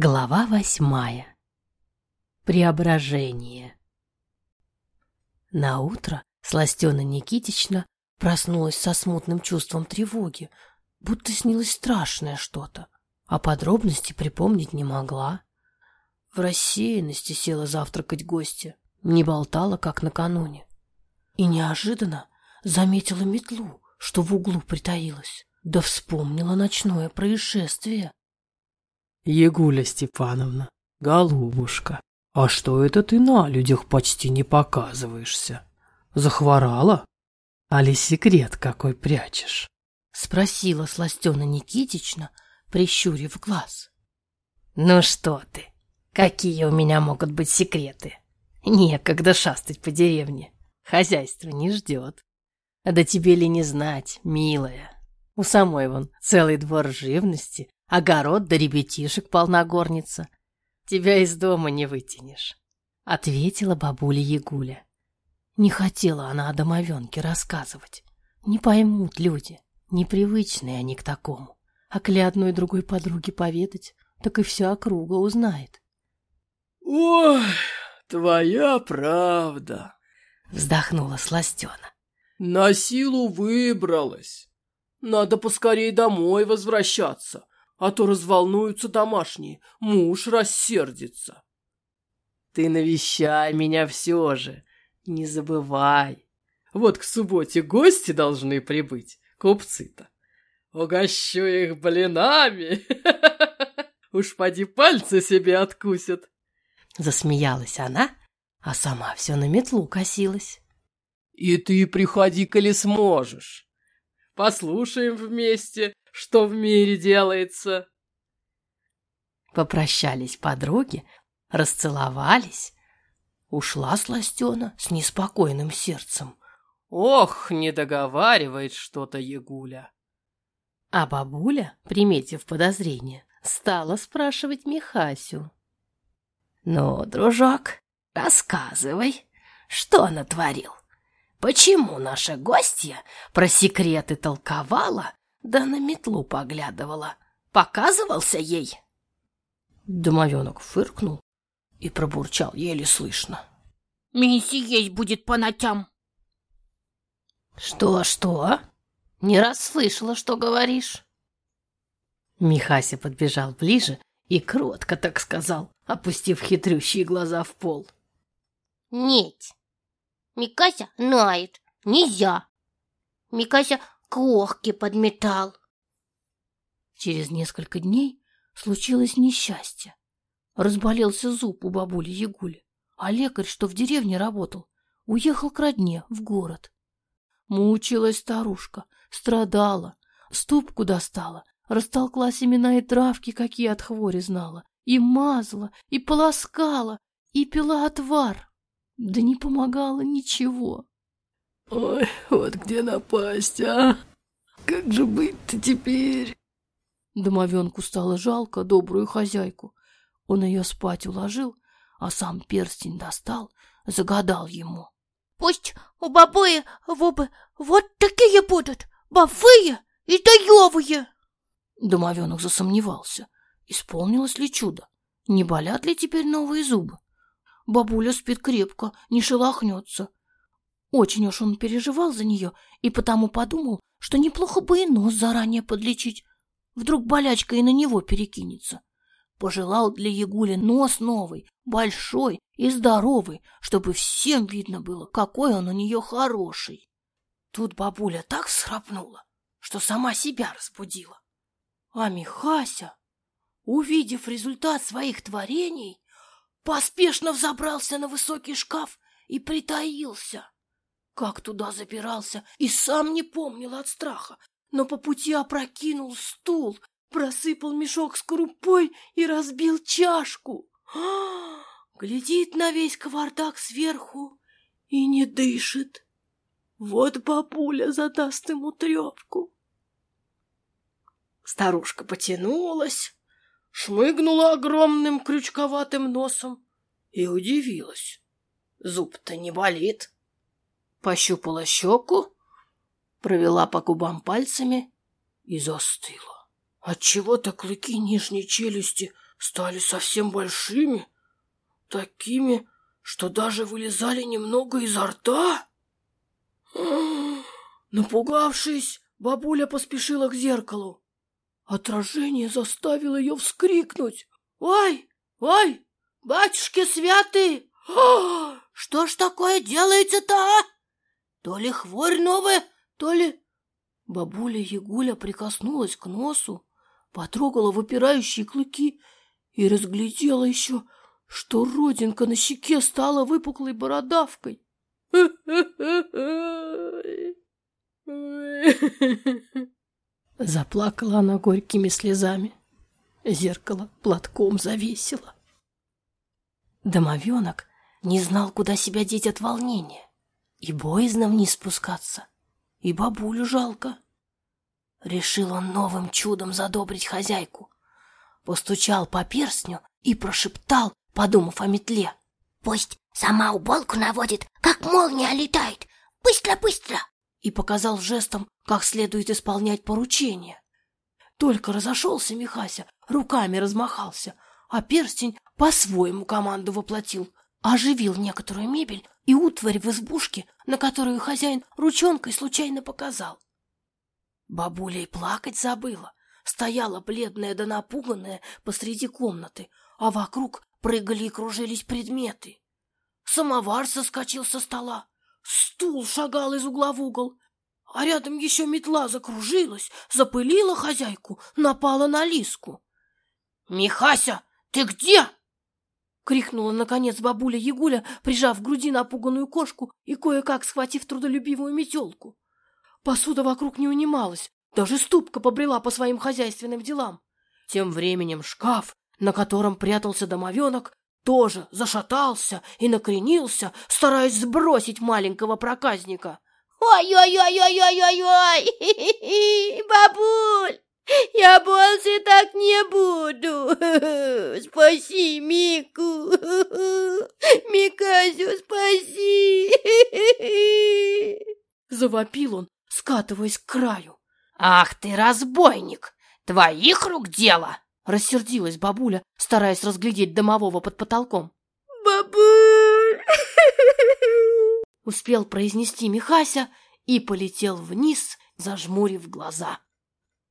Глава восьмая. Преображение. На утро Сластена Никитична проснулась со смутным чувством тревоги, будто снилось страшное что-то, а подробности припомнить не могла. В рассеянности села завтракать гостя, не болтала, как накануне. И неожиданно заметила метлу, что в углу притаилась, да вспомнила ночное происшествие. Егуля Степановна, голубушка, а что это ты на людях почти не показываешься? Захворала? Али секрет какой прячешь? Спросила Сластена Никитична, прищурив глаз. Ну что ты, какие у меня могут быть секреты? Некогда шастать по деревне, хозяйство не ждет. Да тебе ли не знать, милая? У самой вон целый двор живности, огород да ребятишек полна горница. Тебя из дома не вытянешь, — ответила бабуля Ягуля. Не хотела она о домовенке рассказывать. Не поймут люди, непривычные они к такому. А кли одной другой подруге поведать, так и вся округа узнает. — Ой, твоя правда, — вздохнула Сластена. — На силу выбралась. Надо поскорей домой возвращаться а то разволнуются домашние, муж рассердится. Ты навещай меня все же, не забывай. Вот к субботе гости должны прибыть, купцы-то. Угощу их блинами. Уж поди пальцы себе откусят. Засмеялась она, а сама все на метлу косилась. И ты приходи, коли сможешь. Послушаем вместе, что в мире делается. Попрощались подруги, расцеловались. Ушла Сластена с неспокойным сердцем. Ох, не договаривает что-то Ягуля. А бабуля, приметив подозрение, стала спрашивать Михасю. «Ну, дружок, рассказывай, что натворил?» Почему наша гостья про секреты толковала, да на метлу поглядывала? Показывался ей? Домовенок фыркнул и пробурчал еле слышно. Минси есть будет по ночам. Что-что? Не расслышала, что говоришь. Михася подбежал ближе и кротко так сказал, опустив хитрющие глаза в пол. Нет, Микася знает, нельзя. Микася крохки подметал. Через несколько дней случилось несчастье. Разболелся зуб у бабули Ягули, а лекарь, что в деревне работал, уехал к родне в город. Мучилась старушка, страдала, ступку достала, растолкла семена и травки, какие от хвори знала, и мазала, и полоскала, и пила отвар. Да не помогало ничего. Ой, вот где напасть, а? Как же быть-то теперь? Домовенку стало жалко добрую хозяйку. Он ее спать уложил, а сам перстень достал, загадал ему. Пусть у бабы вобы вот такие будут, бафые и даевые. Домовенок засомневался, исполнилось ли чудо, не болят ли теперь новые зубы. Бабуля спит крепко, не шелохнется. Очень уж он переживал за нее и потому подумал, что неплохо бы и нос заранее подлечить. Вдруг болячка и на него перекинется. Пожелал для Ягули нос новый, большой и здоровый, чтобы всем видно было, какой он у нее хороший. Тут бабуля так всхрапнула, что сама себя разбудила. А Михася, увидев результат своих творений, поспешно взобрался на высокий шкаф и притаился. Как туда запирался, и сам не помнил от страха, но по пути опрокинул стул, просыпал мешок с крупой и разбил чашку. Глядит на весь кавардак сверху и не дышит. Вот бабуля задаст ему трепку. Старушка потянулась, шмыгнула огромным крючковатым носом и удивилась. Зуб-то не болит. Пощупала щеку, провела по губам пальцами и застыла. Отчего-то клыки нижней челюсти стали совсем большими, такими, что даже вылезали немного изо рта. Напугавшись, бабуля поспешила к зеркалу. Отражение заставило ее вскрикнуть. «Ой, ой, батюшки святые! Что ж такое делается-то, а? То ли хворь новая, то ли...» Бабуля Ягуля прикоснулась к носу, потрогала выпирающие клыки и разглядела еще, что родинка на щеке стала выпуклой бородавкой. Заплакала она горькими слезами. Зеркало платком завесило. Домовенок не знал, куда себя деть от волнения. И боязно вниз спускаться, и бабулю жалко. Решил он новым чудом задобрить хозяйку. Постучал по перстню и прошептал, подумав о метле. Пусть сама уборку наводит, как молния летает. Быстро, быстро! И показал жестом, как следует исполнять поручение. Только разошелся Михася, руками размахался, а перстень по-своему команду воплотил, оживил некоторую мебель и утварь в избушке, на которую хозяин ручонкой случайно показал. Бабуля и плакать забыла, стояла бледная да напуганная посреди комнаты, а вокруг прыгали и кружились предметы. Самовар соскочил со стола, стул шагал из угла в угол, а рядом еще метла закружилась, запылила хозяйку, напала на лиску. «Михася, ты где?» — крикнула, наконец, бабуля Ягуля, прижав к груди напуганную кошку и кое-как схватив трудолюбивую метелку. Посуда вокруг не унималась, даже ступка побрела по своим хозяйственным делам. Тем временем шкаф, на котором прятался домовенок, тоже зашатался и накренился, стараясь сбросить маленького проказника. Ой-ой-ой-ой-ой-ой-ой! Бабуль! Я больше так не буду. Спаси Мику. Микасю, спаси. Завопил он, скатываясь к краю. «Ах ты, разбойник! Твоих рук дело!» Рассердилась бабуля, стараясь разглядеть домового под потолком. Бабуль! Успел произнести Михася и полетел вниз, зажмурив глаза.